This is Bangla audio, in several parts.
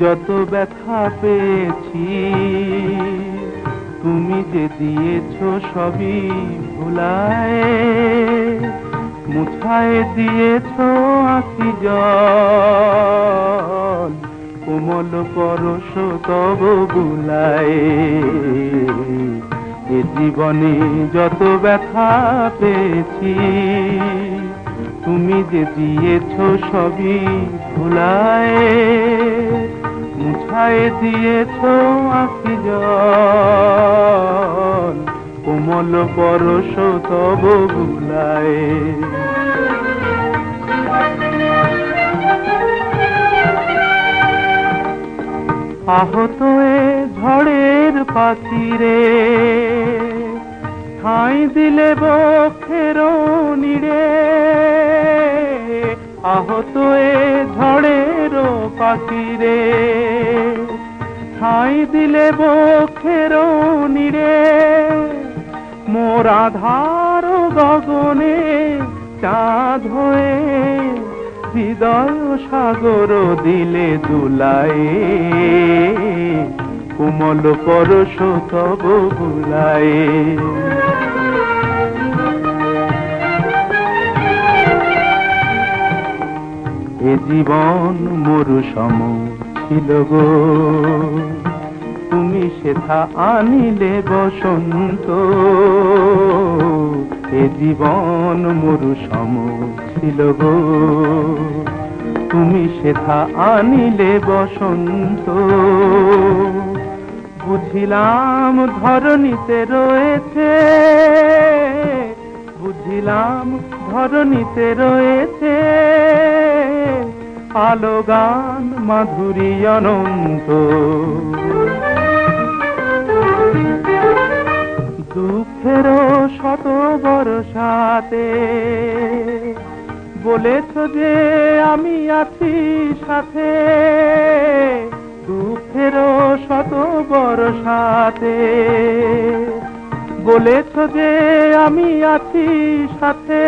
যত ব্যথা পেয়েছি, তুমি যে দিয়েছ সবই ভুলায়, মুছায় দিয়েছ আখি জল, কোমল পরশ তব বুলায় এ জীবনে যত ব্যথা পেয়েছি তুমি যে দিয়েছ সবই ভুলায়, মুছায় দিয়েছ আখি জল। কোমল পরশ তব বুলায় আহত এ ঝড়ের পাখিরে ঠাঁই দিলে বক্ষের নিড়ে। আহত এ ঝড়ের পাখিরে। ঠাঁই দিলে বক্ষের নিড়ে মোর আধার গগনে চাঁদ হয়ে হৃদয় সাগর দিলে দুলায়। কোমল পরশ তব বুলায় জীবন মরু সম ছিল গো। তুমি সেথা আনিলে বসন্ত। এ জীবন মরু সম ছিল গো। তুমি সেথা আনিলে বসন্ত। বুঝিলাম ধরণীতে রয়েছে, বুঝিলাম ধরণীতে রয়েছে আলো গান, মাধুরী অনন্ত। দুঃখের শত বর্ষাতে বলেছ যে আমি আছি সাথে। দুঃখের শত বর্ষাতে বলেছ যে আমি আছি সাথে।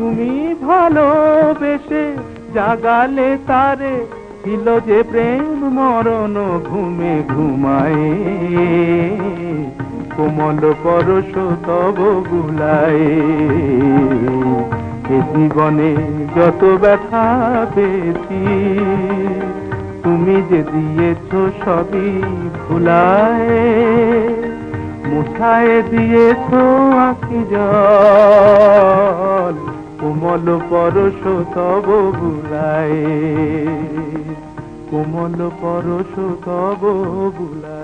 তুমি ভালোবেসে জাগালে তারে, ছিল যে প্রেম মরণ ঘুমে ঘুমায়। কোমল পরশ তব গুলায়। এ জীবনে যত ব্যথা পেয়েছি, তুমি যে দিয়েছ সবই ভুলায়। মুছায় দিয়েছ আঁকি জল। কোমল পরশ তব বুলায়। কোমল পরশ তব বুলায়।